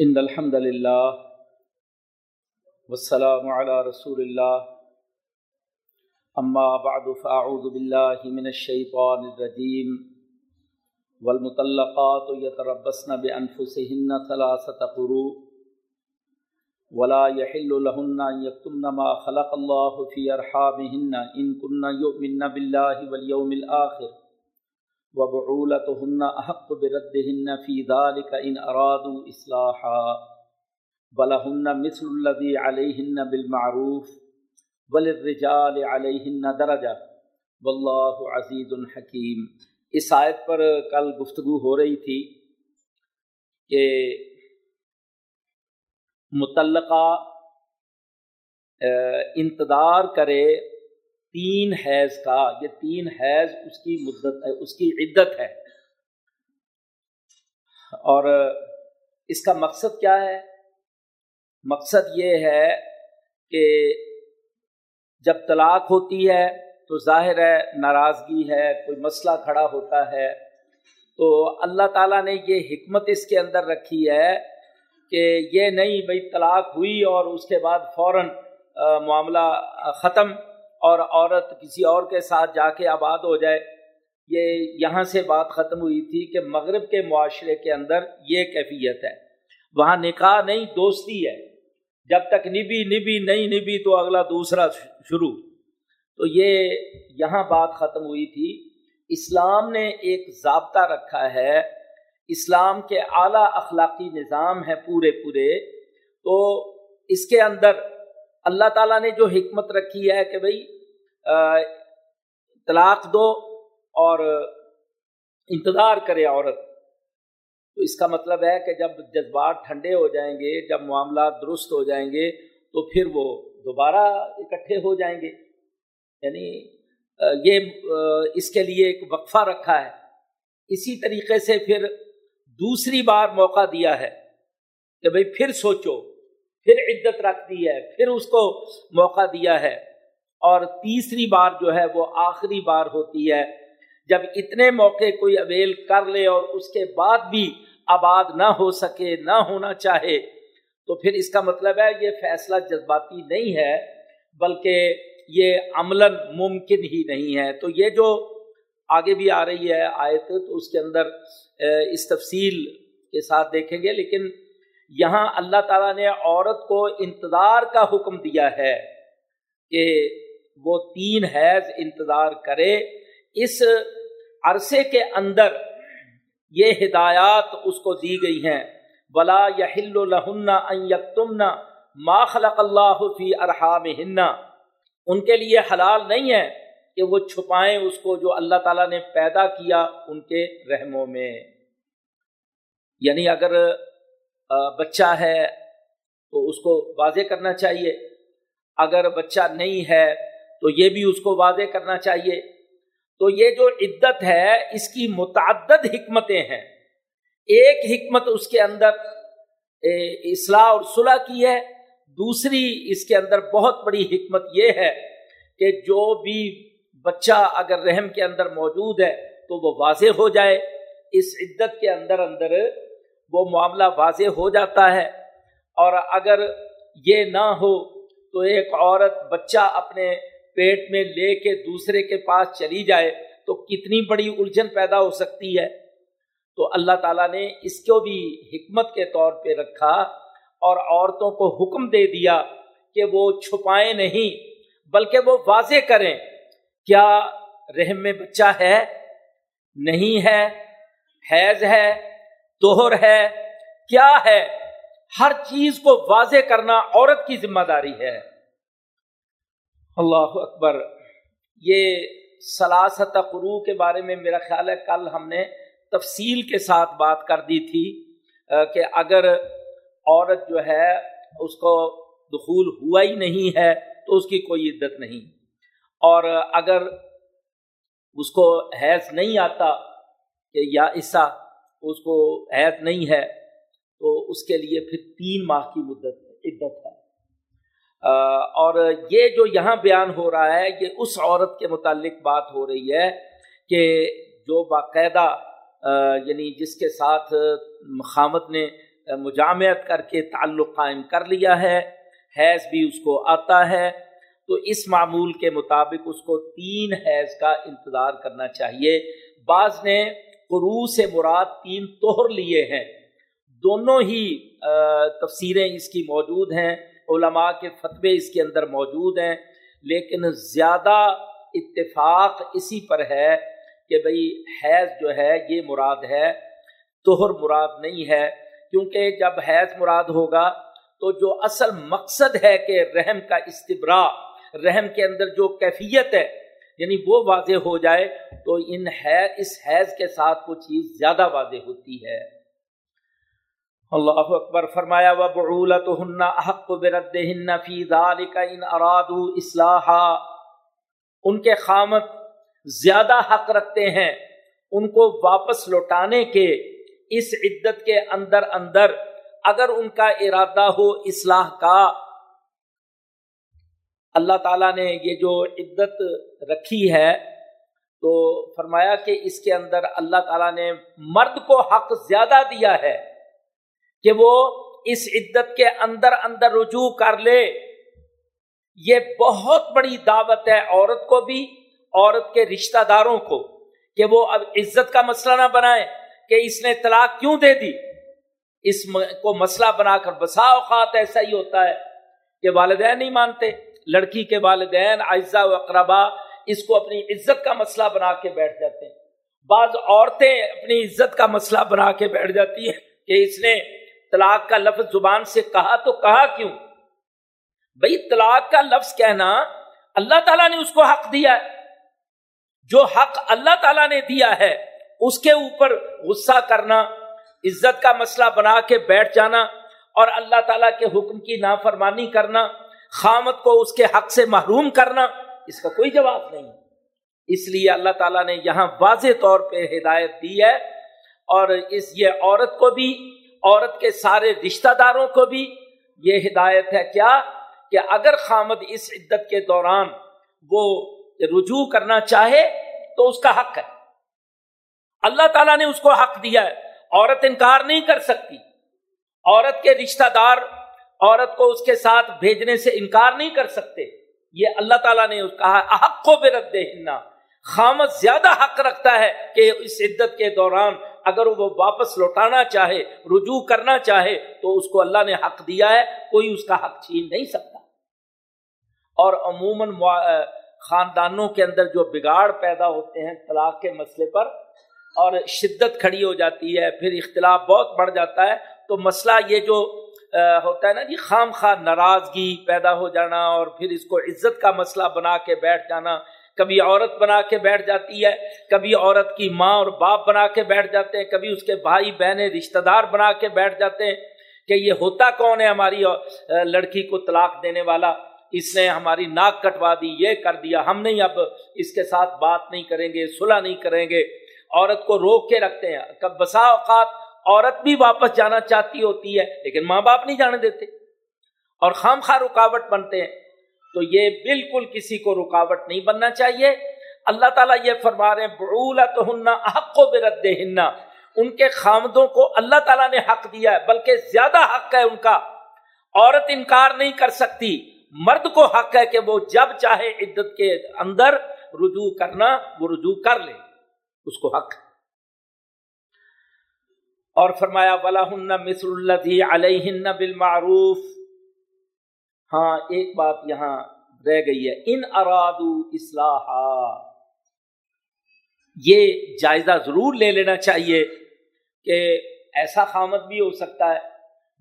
ان الحمد للہ والسلام على رسول اللہ اما بعد فاعوذ باللہ من الشیطان الرجیم والمطلقات يتربصن بانفسهن ثلاثه قروء. ولا يحل لهن ان يكتمن ما خلق الله في ارحامهن ان كن يؤمن بالله واليوم الاخر وبعولتهن احق بردهن في ذلك ان ارادوا اصلاحا ولهن مثل الذي عليهن بالمعروف، وللرجال عليهن درجه والله عزيز حكيم. اس آیت پر کل گفتگو ہو رہی تھی کہ متعلقہ انتظار کرے تین حیض کا، یہ تین حیض اس کی مدت ہے، اس کی عدت ہے۔ اور اس کا مقصد کیا ہے؟ مقصد یہ ہے کہ جب طلاق ہوتی ہے تو ظاہر ہے ناراضگی ہے، کوئی مسئلہ کھڑا ہوتا ہے۔ تو اللہ تعالیٰ نے یہ حکمت اس کے اندر رکھی ہے کہ یہ نہیں بھائی طلاق ہوئی اور اس کے بعد فوراً معاملہ ختم اور عورت کسی اور کے ساتھ جا کے آباد ہو جائے۔ یہ یہاں سے بات ختم ہوئی تھی کہ مغرب کے معاشرے کے اندر یہ کیفیت ہے۔ وہاں نکاح نہیں، دوستی ہے۔ جب تک نبی نبی نہیں، نبی تو اگلا دوسرا شروع۔ تو یہ یہاں بات ختم ہوئی تھی۔ اسلام نے ایک ضابطہ رکھا ہے۔ اسلام کے اعلیٰ اخلاقی نظام ہے پورے پورے۔ تو اس کے اندر اللہ تعالیٰ نے جو حکمت رکھی ہے کہ بھائی طلاق دو اور انتظار کرے عورت۔ تو اس کا مطلب ہے کہ جب جذبات ٹھنڈے ہو جائیں گے، جب معاملات درست ہو جائیں گے، تو پھر وہ دوبارہ اکٹھے ہو جائیں گے۔ یعنی یہ اس کے لیے ایک وقفہ رکھا ہے۔ اسی طریقے سے پھر دوسری بار موقع دیا ہے کہ بھائی پھر سوچو۔ پھر عدت رکھ دی ہے، پھر اس کو موقع دیا ہے۔ اور تیسری بار جو ہے وہ آخری بار ہوتی ہے۔ جب اتنے موقع کوئی اویل کر لے اور اس کے بعد بھی آباد نہ ہو سکے، نہ ہونا چاہے، تو پھر اس کا مطلب ہے یہ فیصلہ جذباتی نہیں ہے، بلکہ یہ عملاً ممکن ہی نہیں ہے۔ تو یہ جو آگے بھی آ رہی ہے آیت، تو اس کے اندر اس تفصیل کے ساتھ دیکھیں گے، لیکن یہاں اللہ تعالیٰ نے عورت کو انتظار کا حکم دیا ہے کہ وہ تین حیض انتظار کرے۔ اس عرصے کے اندر یہ ہدایات اس کو دی گئی ہیں۔ بلا یل الحن ما خلق اللہ فی ارحام ان کے لیے حلال نہیں ہے کہ وہ چھپائیں اس کو جو اللہ تعالیٰ نے پیدا کیا ان کے رحموں میں۔ یعنی اگر بچہ ہے تو اس کو واضح کرنا چاہیے۔ اگر بچہ نہیں ہے تو یہ بھی اس کو واضح کرنا چاہیے۔ تو یہ جو عدت ہے، اس کی متعدد حکمتیں ہیں۔ ایک حکمت اس کے اندر اصلاح اور صلح کی ہے۔ دوسری، اس کے اندر بہت بڑی حکمت یہ ہے کہ جو بھی بچہ اگر رحم کے اندر موجود ہے تو وہ واضح ہو جائے۔ اس عدت کے اندر اندر وہ معاملہ واضح ہو جاتا ہے اور اگر یہ نہ ہو تو ایک عورت بچہ اپنے پیٹ میں لے کے دوسرے کے پاس چلی جائے تو کتنی بڑی الجھن پیدا ہو سکتی ہے۔ تو اللہ تعالیٰ نے اس کو بھی حکمت کے طور پہ رکھا اور عورتوں کو حکم دے دیا کہ وہ چھپائیں نہیں بلکہ وہ واضح کریں۔ کیا رحم میں بچہ ہے؟ نہیں ہے، حیض ہے توہر ہے، کیا ہے؟ ہر چیز کو واضح کرنا عورت کی ذمہ داری ہے۔ اللہ اکبر، یہ سلاست قرو کے بارے میں میرا خیال ہے، کل ہم نے تفصیل کے ساتھ بات کر دی تھی کہ اگر عورت جو ہے، اس کو دخول ہوا ہی نہیں ہے، تو اس کی کوئی عدت نہیں۔ اور اگر اس کو حیض نہیں آتا، کہ یا عصہ اس کو عید نہیں ہے، تو اس کے لیے پھر تین ماہ کی مدت، عدت ہے۔ اور یہ جو یہاں بیان ہو رہا ہے، یہ اس عورت کے متعلق بات ہو رہی ہے کہ جو باقاعدہ یعنی جس کے ساتھ خامت نے مجامعت کر کے تعلق قائم کر لیا ہے، حیض بھی اس کو آتا ہے، تو اس معمول کے مطابق اس کو تین حیض کا انتظار کرنا چاہیے۔ بعض نے قرو سے مراد تین توہر لیے ہیں۔ دونوں ہی تفسیریں اس کی موجود ہیں۔ علماء کے فتوے اس کے اندر موجود ہیں۔ لیکن زیادہ اتفاق اسی پر ہے کہ بھئی حیض جو ہے، یہ مراد ہے توہر مراد نہیں ہے۔ کیونکہ جب حیض مراد ہوگا تو جو اصل مقصد ہے کہ رحم کا استبرا رحم کے اندر جو کیفیت ہے یعنی وہ واضح ہو جائے تو ان حیض اس حیض کے ساتھ وہ چیز زیادہ واضح ہوتی ہے۔ اللہ اکبر فرمایا احق فی ان ارادو اصلاحا ان کے خامت زیادہ حق رکھتے ہیں۔ ان کو واپس لوٹانے کے اس عدت کے اندر اندر اگر ان کا ارادہ ہو اصلاح کا اللہ تعالیٰ نے یہ جو عدت رکھی ہے، تو فرمایا کہ اس کے اندر اللہ تعالیٰ نے مرد کو حق زیادہ دیا ہے کہ وہ اس عدت کے اندر اندر رجوع کر لے۔ یہ بہت بڑی دعوت ہے عورت کو بھی، عورت کے رشتہ داروں کو، کہ وہ اب عزت کا مسئلہ نہ بنائے کہ اس نے طلاق کیوں دے دی۔ اس کو مسئلہ بنا کر بسا اوقات ایسا ہی ہوتا ہے کہ والدین نہیں مانتے۔ لڑکی کے والدین، اعزا و اقربا اس کو اپنی عزت کا مسئلہ بنا کے بیٹھ جاتے ہیں۔ بعض عورتیں اپنی عزت کا مسئلہ بنا کے بیٹھ جاتی ہیں کہ اس نے طلاق کا لفظ زبان سے کہا تو کہا کیوں؟ بھائی طلاق کا لفظ کہنا اللہ تعالیٰ نے اس کو حق دیا ہے۔ جو حق اللہ تعالیٰ نے دیا ہے، اس کے اوپر غصہ کرنا، عزت کا مسئلہ بنا کے بیٹھ جانا اور اللہ تعالیٰ کے حکم کی نافرمانی کرنا خامت کو اس کے حق سے محروم کرنا اس کا کوئی جواب نہیں۔ اس لیے اللہ تعالیٰ نے یہاں واضح طور پہ ہدایت دی ہے اور اس یہ عورت کو بھی، عورت کے سارے رشتہ داروں کو بھی یہ ہدایت ہے کیا کہ اگر خامد اس عدت کے دوران وہ رجوع کرنا چاہے تو اس کا حق ہے۔ اللہ تعالیٰ نے اس کو حق دیا ہے۔ عورت انکار نہیں کر سکتی۔ عورت کے رشتہ دار عورت کو اس کے ساتھ بھیجنے سے انکار نہیں کر سکتے۔ یہ اللہ تعالیٰ نے کہا حق کو بے رد خامد زیادہ حق رکھتا ہے کہ اس عدت کے دوران اگر وہ واپس لوٹانا چاہے، رجوع کرنا چاہے، تو اس کو اللہ نے حق دیا ہے، کوئی اس کا حق چھین نہیں سکتا۔ اور عموماً خاندانوں کے اندر جو بگاڑ پیدا ہوتے ہیں طلاق کے مسئلے پر، اور شدت کھڑی ہو جاتی ہے، پھر اختلاف بہت بڑھ جاتا ہے، تو مسئلہ یہ جو ہوتا ہے نا جی خام خواہ ناراضگی پیدا ہو جانا اور پھر اس کو عزت کا مسئلہ بنا کے بیٹھ جانا۔ کبھی عورت بنا کے بیٹھ جاتی ہے، کبھی عورت کی ماں اور باپ بنا کے بیٹھ جاتے ہیں، کبھی اس کے بھائی، بہنیں، رشتہ دار بنا کے بیٹھ جاتے ہیں کہ یہ ہوتا کون ہے ہماری لڑکی کو طلاق دینے والا۔ اس نے ہماری ناک کٹوا دی، یہ کر دیا۔ ہم نہیں اب اس کے ساتھ بات نہیں کریں گے، صلح نہیں کریں گے۔ عورت کو روک کے رکھتے ہیں۔ کب بسا اوقات عورت بھی واپس جانا چاہتی ہوتی ہے، لیکن ماں باپ نہیں جانے دیتے۔ اور خام خواہ رکاوٹ بنتے ہیں، تو یہ بالکل کسی کو رکاوٹ نہیں بننا چاہیے۔ اللہ تعالیٰ یہ فرما رہے ہیں حق و برد ان کے خامدوں کو اللہ تعالیٰ نے حق دیا ہے، بلکہ زیادہ حق ہے ان کا۔ عورت انکار نہیں کر سکتی، مرد کو حق ہے کہ وہ جب چاہے عدت کے اندر رجوع کرنا، وہ رجوع کر لے۔ اس کو حق اور فرمایا ولا مصر اللہ علیہ بالمعروف ہاں ایک بات یہاں رہ گئی ہے، ان ارادو اصلاح یہ جائزہ ضرور لے لینا چاہیے کہ ایسا خامت بھی ہو سکتا ہے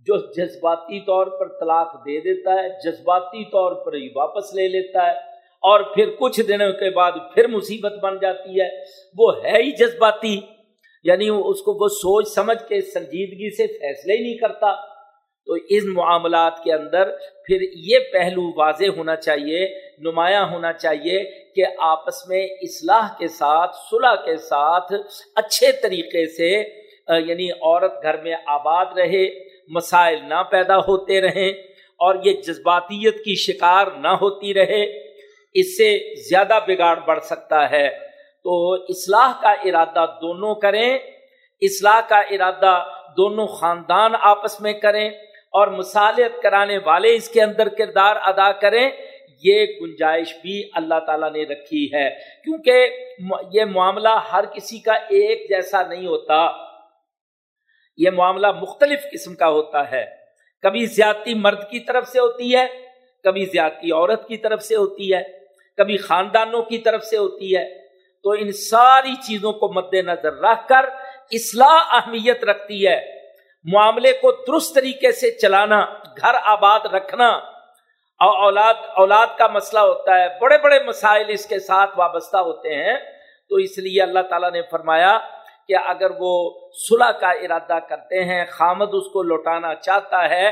جو جذباتی طور پر طلاق دے دیتا ہے، جذباتی طور پر ہی واپس لے لیتا ہے، اور پھر کچھ دنوں کے بعد پھر مصیبت بن جاتی ہے۔ وہ ہے ہی جذباتی۔ یعنی اس کو وہ سوچ سمجھ کے سنجیدگی سے فیصلے ہی نہیں کرتا۔ تو ان معاملات کے اندر پھر یہ پہلو واضح ہونا چاہیے، نمایاں ہونا چاہیے کہ آپس میں اصلاح کے ساتھ، صلح کے ساتھ اچھے طریقے سے یعنی عورت گھر میں آباد رہے، مسائل نہ پیدا ہوتے رہیں اور یہ جذباتیت کی شکار نہ ہوتی رہے۔ اس سے زیادہ بگاڑ بڑھ سکتا ہے۔ تو اصلاح کا ارادہ دونوں کریں، اصلاح کا ارادہ دونوں خاندان آپس میں کریں اور مصالحت کرانے والے اس کے اندر کردار ادا کریں، یہ گنجائش بھی اللہ تعالیٰ نے رکھی ہے۔ کیونکہ یہ معاملہ ہر کسی کا ایک جیسا نہیں ہوتا، یہ معاملہ مختلف قسم کا ہوتا ہے۔ کبھی زیادتی مرد کی طرف سے ہوتی ہے، کبھی زیادتی عورت کی طرف سے ہوتی ہے، کبھی خاندانوں کی طرف سے ہوتی ہے۔ تو ان ساری چیزوں کو مد نظر رکھ کر اصلاح اہمیت رکھتی ہے۔ معاملے کو درست طریقے سے چلانا، گھر آباد رکھنا۔ اور اولاد اولاد کا مسئلہ ہوتا ہے، بڑے بڑے مسائل اس کے ساتھ وابستہ ہوتے ہیں۔ تو اس لیے اللہ تعالیٰ نے فرمایا کہ اگر وہ صلح کا ارادہ کرتے ہیں، خامد اس کو لوٹانا چاہتا ہے،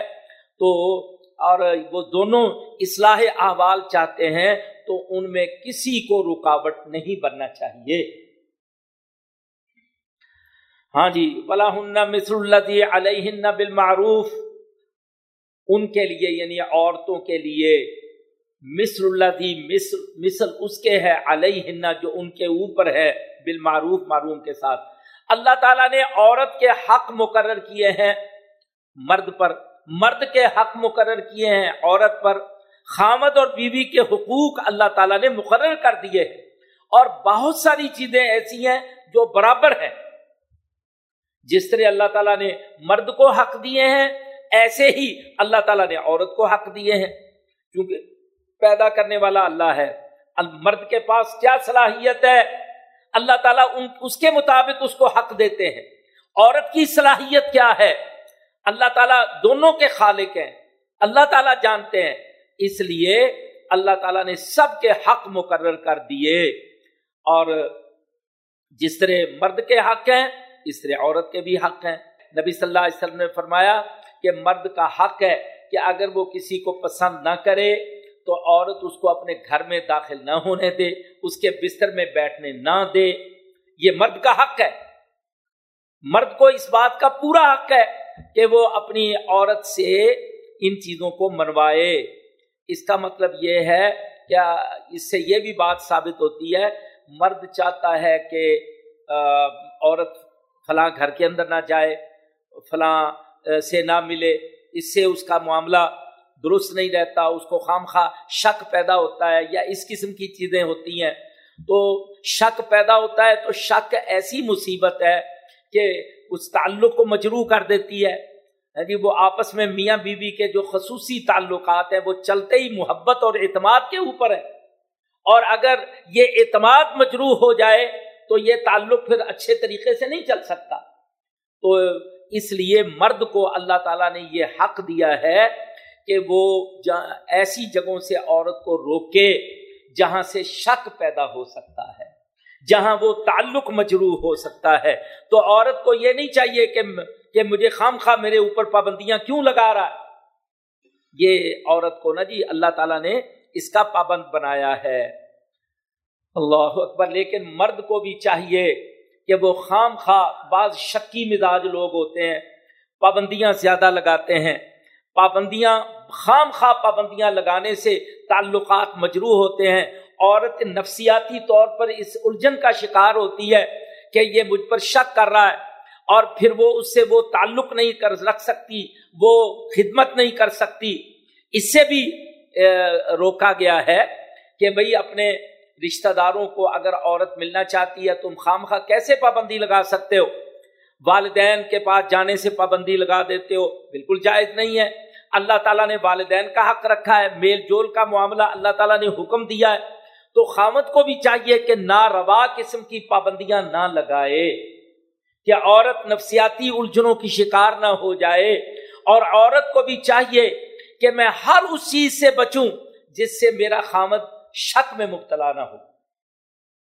تو اور وہ دونوں اصلاح احوال چاہتے ہیں۔ تو ان میں کسی کو رکاوٹ نہیں بننا چاہیے۔ ہاں جی بلا مصر اللہ علیہ بالمعروف۔ ان کے لیے یعنی عورتوں کے لیے مصر اللہ مصر مصر اس کے ہے علیہ جو ان کے اوپر ہے، بالمعروف معروف کے ساتھ۔ اللہ تعالیٰ نے عورت کے حق مقرر کیے ہیں۔ مرد پر، مرد کے حق مقرر کیے ہیں، عورت پر خامد اور بیوی کے حقوق اللہ تعالیٰ نے مقرر کر دیے ہیں۔ اور بہت ساری چیزیں ایسی ہیں جو برابر ہیں۔ جس طرح اللہ تعالیٰ نے مرد کو حق دیے ہیں، ایسے ہی اللہ تعالیٰ نے عورت کو حق دیے ہیں۔ کیونکہ پیدا کرنے والا اللہ ہے۔ مرد کے پاس کیا صلاحیت ہے؟ اللہ تعالیٰ اس کے مطابق اس کو حق دیتے ہیں۔ عورت کی صلاحیت کیا ہے؟ اللہ تعالیٰ دونوں کے خالق ہیں۔ اللہ تعالیٰ جانتے ہیں۔ اس لیے اللہ تعالیٰ نے سب کے حق مقرر کر دیے۔ اور جس طرح مرد کے حق ہیں، اس طرح عورت کے بھی حق ہیں۔ نبی صلی اللہ علیہ وسلم نے فرمایا کہ مرد کا حق ہے کہ اگر وہ کسی کو پسند نہ کرے تو عورت اس کو اپنے گھر میں داخل نہ ہونے دے، اس کے بستر میں بیٹھنے نہ دے۔ یہ مرد کا حق ہے۔ مرد کو اس بات کا پورا حق ہے کہ وہ اپنی عورت سے ان چیزوں کو منوائے۔ اس کا مطلب یہ ہے کیا اس سے یہ بھی بات ثابت ہوتی ہے، مرد چاہتا ہے کہ عورت فلاں گھر کے اندر نہ جائے، فلاں سے نہ ملے، اس سے اس کا معاملہ درست نہیں رہتا، اس کو خام خواہ شک پیدا ہوتا ہے یا اس قسم کی چیزیں ہوتی ہیں۔ تو شک پیدا ہوتا ہے تو شک ایسی مصیبت ہے کہ اس تعلق کو مجروح کر دیتی ہے۔ جی وہ آپس میں میاں بیوی بی کے جو خصوصی تعلقات ہیں وہ چلتے ہی محبت اور اعتماد کے اوپر ہے اور اگر یہ اعتماد مجروح ہو جائے تو یہ تعلق پھر اچھے طریقے سے نہیں چل سکتا۔ تو اس لیے مرد کو اللہ تعالیٰ نے یہ حق دیا ہے کہ وہ ایسی جگہوں سے عورت کو روکے جہاں سے شک پیدا ہو سکتا ہے، جہاں وہ تعلق مجروح ہو سکتا ہے۔ تو عورت کو یہ نہیں چاہیے کہ کہ مجھے خام خواہ میرے اوپر پابندیاں کیوں لگا رہا ہے؟ یہ عورت کو نا جی اللہ تعالیٰ نے اس کا پابند بنایا ہے۔ اللہ اکبر، لیکن مرد کو بھی چاہیے کہ وہ خام خواہ، بعض شکی مزاج لوگ ہوتے ہیں، پابندیاں زیادہ لگاتے ہیں۔ پابندیاں، خام خواہ پابندیاں لگانے سے تعلقات مجروح ہوتے ہیں۔ عورت نفسیاتی طور پر اس الجھن کا شکار ہوتی ہے کہ یہ مجھ پر شک کر رہا ہے۔ اور پھر وہ اس سے وہ تعلق نہیں کر رکھ سکتی، وہ خدمت نہیں کر سکتی۔ اس سے بھی روکا گیا ہے کہ بھئی اپنے رشتہ داروں کو اگر عورت ملنا چاہتی ہے تم خام خواہ کیسے پابندی لگا سکتے ہو؟ والدین کے پاس جانے سے پابندی لگا دیتے ہو؟ بالکل جائز نہیں ہے۔ اللہ تعالیٰ نے والدین کا حق رکھا ہے، میل جول کا معاملہ اللہ تعالیٰ نے حکم دیا ہے۔ تو خامت کو بھی چاہیے کہ ناروا قسم کی پابندیاں نہ لگائے۔ کہ عورت نفسیاتی الجھنوں کی شکار نہ ہو جائے اور عورت کو بھی چاہیے کہ میں ہر اس چیز سے بچوں جس سے میرا خامد شک میں مبتلا نہ ہو۔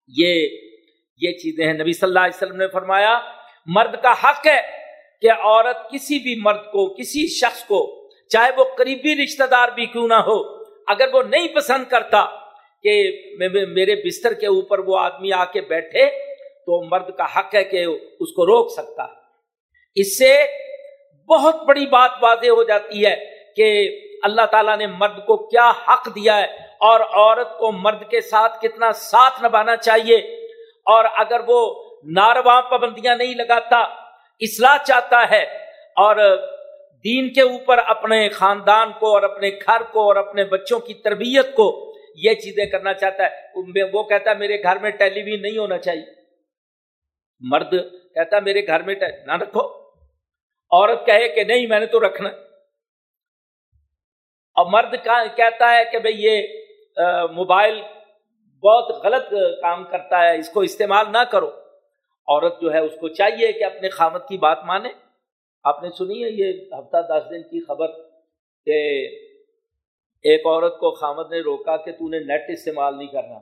یہ یہ چیزیں ہیں۔ نبی صلی اللہ علیہ وسلم نے فرمایا، مرد کا حق ہے کہ عورت کسی بھی مرد کو، کسی شخص کو، چاہے وہ قریبی رشتہ دار بھی کیوں نہ ہو، اگر وہ نہیں پسند کرتا کہ میرے بستر کے اوپر وہ آدمی آ کے بیٹھے تو مرد کا حق ہے کہ اس کو روک سکتا ہے۔ اس سے بہت بڑی بات واضح ہو جاتی ہے کہ اللہ تعالیٰ نے مرد کو کیا حق دیا ہے اور عورت کو مرد کے ساتھ کتنا ساتھ نبھانا چاہیے۔ اور اگر وہ ناروا پابندیاں نہیں لگاتا، اصلاح چاہتا ہے اور دین کے اوپر اپنے خاندان کو اور اپنے گھر کو اور اپنے بچوں کی تربیت کو یہ چیزیں کرنا چاہتا ہے۔ وہ کہتا ہے میرے گھر میں ٹیلی ویژن نہیں ہونا چاہیے۔ مرد کہتا میرے گھر میں نہ رکھو. عورت کہے کہ، نہیں، میں نے تو رکھنا اور مرد کہتا ہے کہ، بھئی یہ موبائل بہت غلط کام کرتا ہے، اس کو استعمال نہ کرو. عورت جو ہے اس کو چاہیے کہ اپنے خامت کی بات مانے۔ آپ نے سنی ہے یہ ہفتہ دس دن کی خبر کہ ایک عورت کو خامد نے روکا کہ تو نے نیٹ استعمال نہیں کرنا۔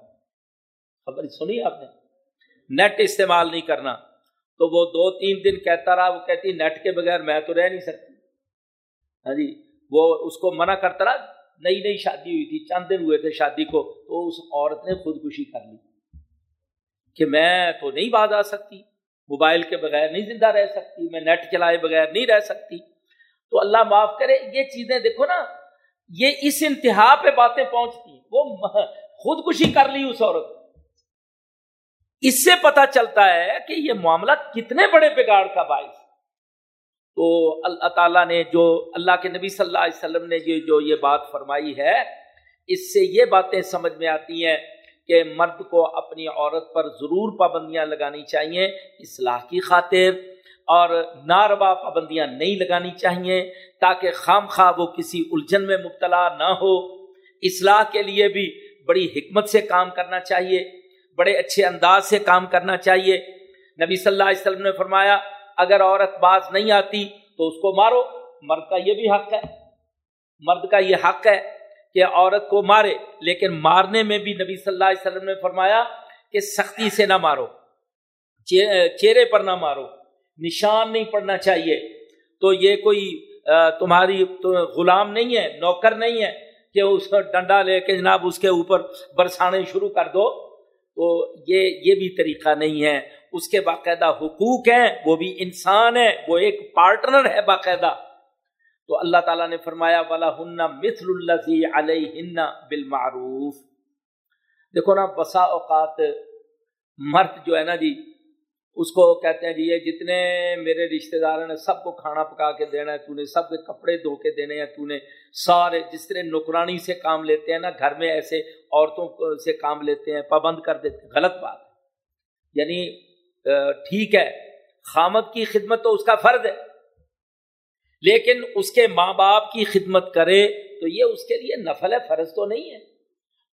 خبر سنی آپ نے؟ نیٹ استعمال نہیں کرنا۔ تو وہ دو تین دن کہتا رہا، وہ کہتی نیٹ کے بغیر میں تو رہ نہیں سکتی۔ ہاں جی وہ اس کو منع کرتا رہا، نئی نئی شادی ہوئی تھی، چند دن ہوئے تھے شادی کو، تو اس عورت نے خودکشی کر لی۔ کہ میں تو نہیں باز آ سکتی، موبائل کے بغیر نہیں زندہ رہ سکتی، میں نیٹ چلائے بغیر نہیں رہ سکتی۔ تو اللہ معاف کرے، یہ چیزیں دیکھو نا، یہ اس انتہا پہ باتیں پہنچتی وہ خودکشی کر لی اس عورت۔ اس سے پتا چلتا ہے کہ یہ معاملہ کتنے بڑے بگاڑ کا باعث تو اللہ تعالیٰ نے جو اللہ کے نبی صلی اللہ علیہ وسلم نے یہ جو یہ بات فرمائی ہے، اس سے یہ باتیں سمجھ میں آتی ہیں کہ مرد کو اپنی عورت پر ضرور پابندیاں لگانی چاہیے، اصلاح کی خاطر، اور ناروا پابندیاں نہیں لگانی چاہیے تاکہ خام خواہ وہ کسی الجھن میں مبتلا نہ ہو۔ اصلاح کے لیے بھی بڑی حکمت سے کام کرنا چاہیے۔ بڑے اچھے انداز سے کام کرنا چاہیے۔ نبی صلی اللہ علیہ وسلم نے فرمایا، اگر عورت باز نہیں آتی تو اس کو مارو۔ مرد کا یہ بھی حق ہے۔ مرد کا یہ حق ہے کہ عورت کو مارے۔ لیکن مارنے میں بھی نبی صلی اللہ علیہ وسلم نے فرمایا کہ سختی سے نہ مارو۔ چہرے پر نہ مارو۔ نشان نہیں پڑنا چاہیے۔ تو یہ کوئی تمہاری غلام نہیں ہے، نوکر نہیں ہے کہ اس ڈنڈا لے کے جناب اس کے اوپر برسانے شروع کر دو۔ تو یہ یہ بھی طریقہ نہیں ہے۔ اس کے باقاعدہ حقوق ہیں، وہ بھی انسان ہے وہ ایک پارٹنر ہے باقاعدہ۔ تو اللہ تعالیٰ نے فرمایا والا ہن مثل اللہ علیہ بالمعروف۔ دیکھو نا، بسا اوقات مرد جو ہے نا جی اس کو کہتے ہیں جی یہ جتنے میرے رشتہ دار ہیں، سب کو کھانا پکا کے دینا ہے، تو نے سب کے کپڑے دھو کے دینے ہیں، تو نے سارے جس طرح نکرانی سے کام لیتے ہیں نا، گھر میں ایسے عورتوں سے کام لیتے ہیں، پابند کر دیتے ہیں، غلط بات ہے۔ یعنی ٹھیک ہے، خامد کی خدمت تو اس کا فرض ہے، لیکن اس کے ماں باپ کی خدمت کرے تو یہ اس کے لیے نفل ہے، فرض تو نہیں ہے۔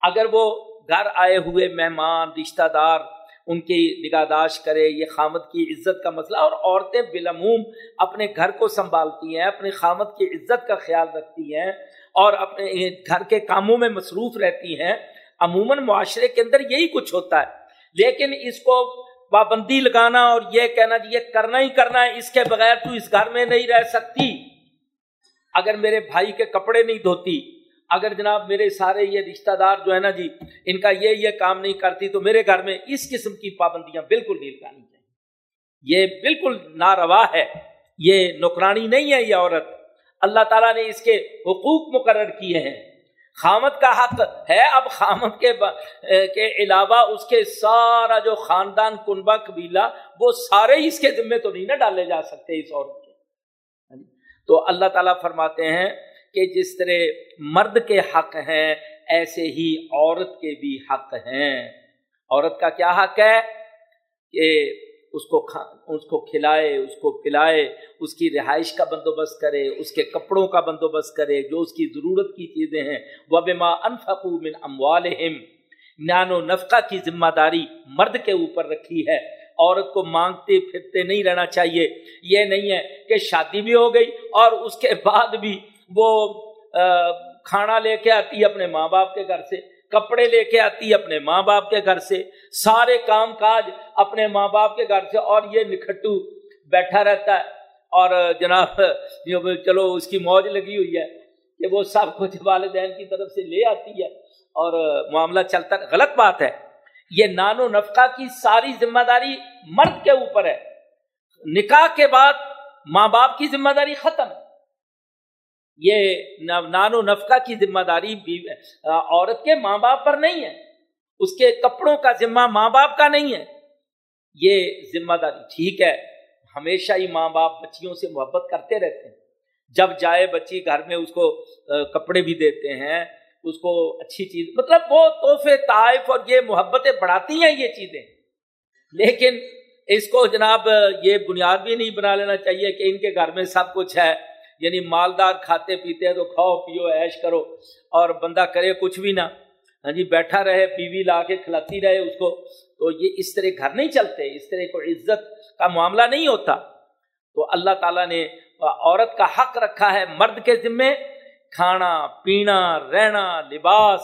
اگر وہ گھر آئے ہوئے مہمان، رشتہ دار ان کی نگہداشت کرے، یہ خامد کی عزت کا مسئلہ۔ اور عورتیں بالعموم اپنے گھر کو سنبھالتی ہیں، اپنی خامد کی عزت کا خیال رکھتی ہیں اور اپنے گھر کے کاموں میں مصروف رہتی ہیں۔ عموماً معاشرے کے اندر یہی کچھ ہوتا ہے۔ لیکن اس کو پابندی لگانا اور یہ کہنا جی یہ کرنا ہی کرنا ہے، اس کے بغیر تو اس گھر میں نہیں رہ سکتی۔ اگر میرے بھائی کے کپڑے نہیں دھوتی اگر جناب میرے سارے یہ رشتہ دار جو ہے نا جی ان کا یہ یہ کام نہیں کرتی، تو میرے گھر میں اس قسم کی پابندیاں بالکل نہیں لگانی چاہیے۔ یہ بالکل ناروا ہے۔ یہ نکرانی نہیں ہے یہ عورت۔ اللہ تعالیٰ نے اس کے حقوق مقرر کیے ہیں۔ خامد کا حق ہے۔ اب خامد کے کے علاوہ اس کے سارا جو خاندان کنبا قبیلہ، وہ سارے اس کے ذمے تو نہیں نہ ڈالے جا سکتے اس عورت کے۔ تو اللہ تعالیٰ فرماتے ہیں کہ جس طرح مرد کے حق ہیں، ایسے ہی عورت کے بھی حق ہیں۔ عورت کا کیا حق ہے؟ کہ اس کو اس کو کھلائے، اس کو پلائے، اس کی رہائش کا بندوبست کرے، اس کے کپڑوں کا بندوبست کرے، جو اس کی ضرورت کی چیزیں ہیں۔ وہ بما انفقو من اموالہم نان و نفقہ کی ذمہ داری مرد کے اوپر رکھی ہے۔ عورت کو مانگتے پھرتے نہیں رہنا چاہیے۔ یہ نہیں ہے کہ شادی بھی ہو گئی اور اس کے بعد بھی وہ کھانا لے کے آتی ہے اپنے ماں باپ کے گھر سے، کپڑے لے کے آتی ہے اپنے ماں باپ کے گھر سے، سارے کام کاج اپنے ماں باپ کے گھر سے، اور یہ نکھٹو بیٹھا رہتا ہے۔ اور جناب چلو اس کی موج لگی ہوئی ہے کہ وہ سب کچھ والدین کی طرف سے لے آتی ہے۔ اور معاملہ چلتا، غلط بات ہے۔ یہ نان و نفقہ کی ساری ذمہ داری مرد کے اوپر ہے۔ نکاح کے بعد ماں باپ کی ذمہ داری ختم یہ نان و نفقہ کی ذمہ داری عورت کے ماں باپ پر نہیں ہے۔ اس کے کپڑوں کا ذمہ ماں باپ کا نہیں ہے۔ یہ ذمہ داری ٹھیک ہے۔ ہمیشہ ہی ماں باپ بچیوں سے محبت کرتے رہتے ہیں۔ جب جائے بچی گھر میں، اس کو کپڑے بھی دیتے ہیں۔ اس کو اچھی چیز مطلب وہ تحفے تائف اور یہ محبتیں بڑھاتی ہیں یہ چیزیں۔ لیکن اس کو جناب یہ بنیاد بھی نہیں بنا لینا چاہیے کہ ان کے گھر میں سب کچھ ہے۔ یعنی مالدار کھاتے پیتے ہیں تو کھاؤ، پیو ایش کرو۔ اور بندہ کرے کچھ بھی نہ۔ ہاں جی بیٹھا رہے، بیوی لا کے کھلاتی رہے اس کو۔ تو یہ اس طرح گھر نہیں چلتے، اس طرح کو عزت کا معاملہ نہیں ہوتا۔ تو اللہ تعالیٰ نے عورت کا حق رکھا ہے مرد کے ذمے۔ کھانا، پینا، رہنا، لباس،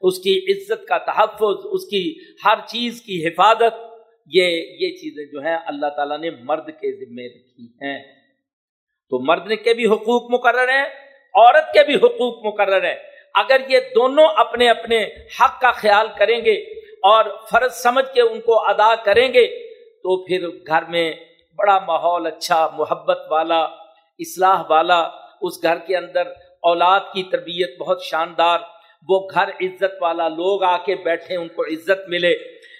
اس کی عزت کا تحفظ، اس کی ہر چیز کی حفاظت، یہ یہ چیزیں جو ہیں اللہ تعالیٰ نے مرد کے ذمے رکھی ہیں۔ تو مرد کے بھی حقوق مقرر ہیں، عورت کے بھی حقوق مقرر ہیں۔ اگر یہ دونوں اپنے اپنے حق کا خیال کریں گے اور فرض سمجھ کے ان کو ادا کریں گے، تو پھر گھر میں بڑا ماحول اچھا محبت والا، اصلاح والا، اس گھر کے اندر اولاد کی تربیت بہت شاندار، وہ گھر عزت والا لوگ آ کے بیٹھے، ان کو عزت ملے۔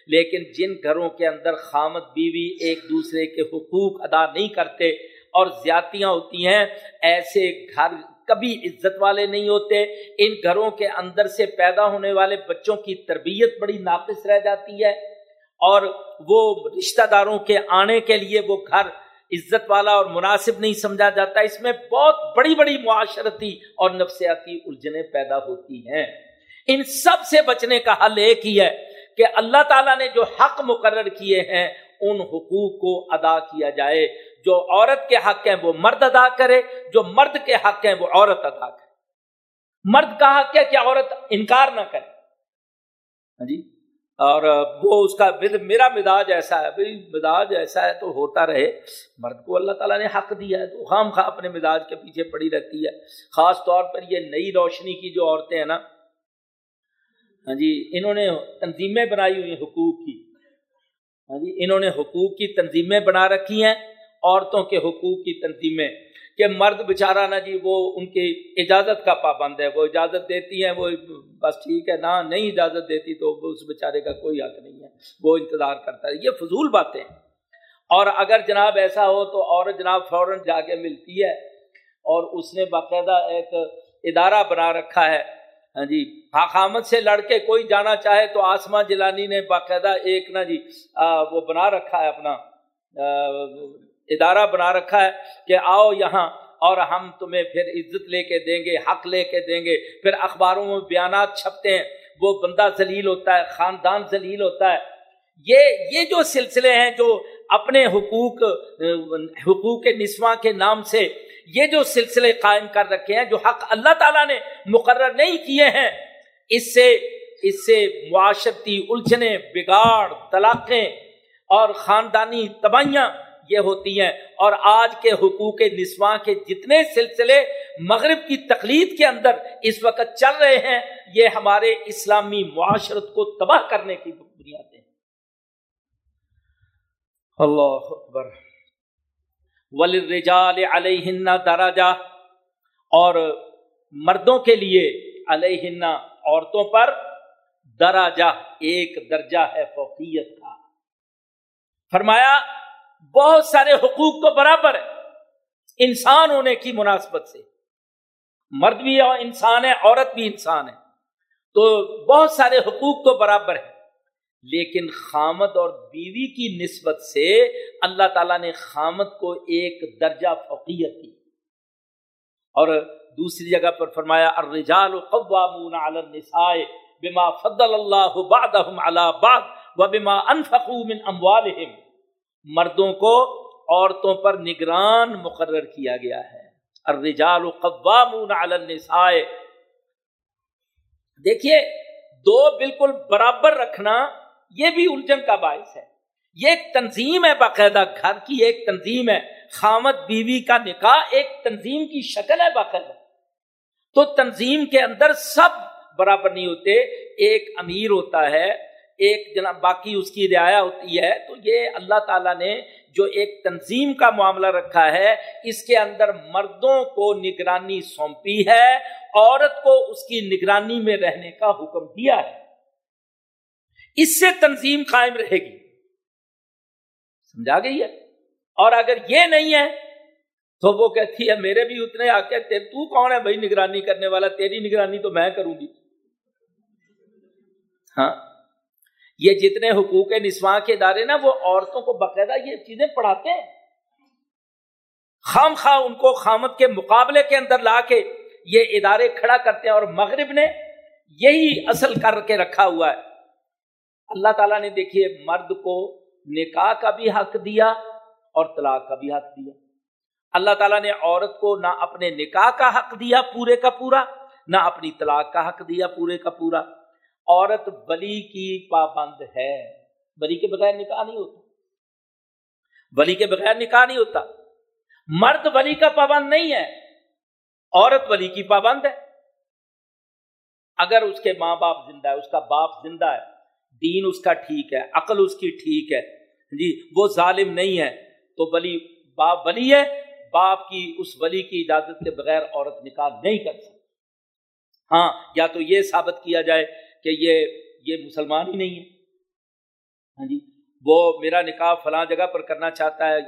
لیکن جن گھروں کے اندر خامد بیوی ایک دوسرے کے حقوق ادا نہیں کرتے اور زیادتیاں ہوتی ہیں، ایسے گھر کبھی عزت والے نہیں ہوتے۔ ان گھروں کے اندر سے پیدا ہونے والے بچوں کی تربیت بڑی ناقص رہ جاتی ہے۔ اور وہ رشتہ داروں کے آنے کے لیے وہ گھر عزت والا اور مناسب نہیں سمجھا جاتا۔ اس میں بہت بڑی بڑی معاشرتی اور نفسیاتی الجھنیں پیدا ہوتی ہیں۔ ان سب سے بچنے کا حل ایک ہی ہے کہ اللہ تعالیٰ نے جو حق مقرر کیے ہیں، ان حقوق کو ادا کیا جائے۔ جو عورت کے حق ہیں وہ مرد ادا کرے، جو مرد کے حق ہیں وہ عورت ادا کرے۔ مرد کا حق ہے کہ عورت انکار نہ کرے۔ ہاں جی؟ اور وہ اس کا میرا مزاج ایسا ہے، بھائی مزاج ایسا ہے تو ہوتا رہے۔ مرد کو اللہ تعالیٰ نے حق دیا ہے تو خام خواہ اپنے مزاج کے پیچھے پڑی رہتی ہے۔ خاص طور پر یہ نئی روشنی کی جو عورتیں ہیں نا۔ ہاں جی انہوں نے تنظیمیں بنائی ہوئی حقوق کی۔ ہاں جی انہوں نے حقوق کی تنظیمیں بنا رکھی ہیں۔ عورتوں کے حقوق کی تنظیمیں کہ مرد بےچارا نا جی وہ ان کی اجازت کا پابند ہے، وہ اجازت دیتی ہیں، وہ بس ٹھیک ہے، نہ نہیں اجازت دیتی تو اس بیچارے کا کوئی حق نہیں ہے، وہ انتظار کرتا ہے۔ یہ فضول باتیں ہیں۔ اور اگر جناب ایسا ہو تو عورت جناب فوراً جا کے ملتی ہے اور اس نے باقاعدہ ایک ادارہ بنا رکھا ہے۔ ہاں جی حاقامت سے لڑ کے کوئی جانا چاہے تو آسما جلانی نے باقاعدہ ایک نا جی وہ بنا رکھا ہے اپنا ادارہ بنا رکھا ہے کہ آؤ یہاں اور ہم تمہیں پھر عزت لے کے دیں گے، حق لے کے دیں گے۔ پھر اخباروں میں بیانات چھپتے ہیں۔ وہ بندہ ذلیل ہوتا ہے، خاندان ذلیل ہوتا ہے۔ یہ یہ جو سلسلے ہیں جو اپنے حقوق حقوق نسواں کے نام سے یہ جو سلسلے قائم کر رکھے ہیں، جو حق اللہ تعالیٰ نے مقرر نہیں کیے ہیں، اس سے اس سے معاشرتی الجھنے بگاڑ، طلاقیں اور خاندانی تباہیاں یہ ہوتی ہیں۔ اور آج کے حقوق نسواں کے جتنے سلسلے مغرب کی تقلید کے اندر اس وقت چل رہے ہیں، یہ ہمارے اسلامی معاشرت کو تباہ کرنے کی بنیادیں اللہ اکبر۔ ولرجال علیہن دراجہ اور مردوں کے لیے علیہن عورتوں پر دراجہ ایک درجہ ہے فوقیت کا۔ فرمایا بہت سارے حقوق تو برابر ہے انسان ہونے کی مناسبت سے۔ مرد بھی انسان ہے، عورت بھی انسان ہے۔ تو بہت سارے حقوق تو برابر ہے لیکن خامد اور بیوی کی نسبت سے اللہ تعالیٰ نے خامد کو ایک درجہ فوقیت دی اور دوسری جگہ پر فرمایا، الرجال قوامون علی النساء بما فضل اللہ بعضهم علی بعض وبما انفقوا من اموالهم مردوں کو عورتوں پر نگران مقرر کیا گیا ہے۔ الرجال قوامون علی النساء۔ دیکھیے، دو بالکل برابر رکھنا یہ بھی الجھن کا باعث ہے۔ یہ ایک تنظیم ہے باقاعدہ، گھر کی ایک تنظیم ہے۔ خامد بیوی کا نکاح ایک تنظیم کی شکل ہے باقاعدہ۔ تو تنظیم کے اندر سب برابر نہیں ہوتے، ایک امیر ہوتا ہے ایک جناب باقی اس کی رعایا ہوتی ہے، تو یہ اللہ تعالیٰ نے جو ایک تنظیم کا معاملہ رکھا ہے، اس کے اندر مردوں کو نگرانی سونپی ہے، عورت کو اس کی نگرانی میں رہنے کا حکم دیا ہے۔ اس سے تنظیم قائم رہے گی۔ سمجھا گئی ہے؟ اور اگر یہ نہیں ہے، تو وہ کہتی ہے، میرے بھی اتنے آ کے تو کون ہے بھائی نگرانی کرنے والا؟ تیری نگرانی تو میں کروں گی۔ ہاں؟ یہ جتنے حقوق نسواں کے ادارے نا وہ عورتوں کو باقاعدہ یہ چیزیں پڑھاتے ہیں۔ خام خواہ ان کو خامت کے مقابلے کے اندر لا کے یہ ادارے کھڑا کرتے ہیں اور مغرب نے یہی اصل کر کے رکھا ہوا ہے۔ اللہ تعالیٰ نے دیکھیے مرد کو نکاح کا بھی حق دیا اور طلاق کا بھی حق دیا۔ اللہ تعالیٰ نے عورت کو نہ اپنے نکاح کا حق دیا پورے کا پورا، نہ اپنی طلاق کا حق دیا پورے کا پورا۔ عورت بلی کی پابند ہے۔ بلی کے بغیر نکاح نہیں ہوتا۔ بلی کے بغیر نکاح نہیں ہوتا۔ مرد بلی کا پابند نہیں ہے۔ عورت بلی کی پابند ہے۔ اگر اس کے ماں باپ زندہ ہے، اس کا باپ زندہ ہے، دین اس کا ٹھیک ہے، عقل اس کی ٹھیک ہے جی وہ ظالم نہیں ہے، تو بلی باپ بلی ہے۔ باپ کی اس ولی کی اجازت کے بغیر عورت نکاح نہیں کر سکتی۔ ہاں یا تو یہ ثابت کیا جائے کہ یہ یہ مسلمان ہی نہیں ہے ہاں جی وہ میرا نکاح فلاں جگہ پر کرنا چاہتا ہے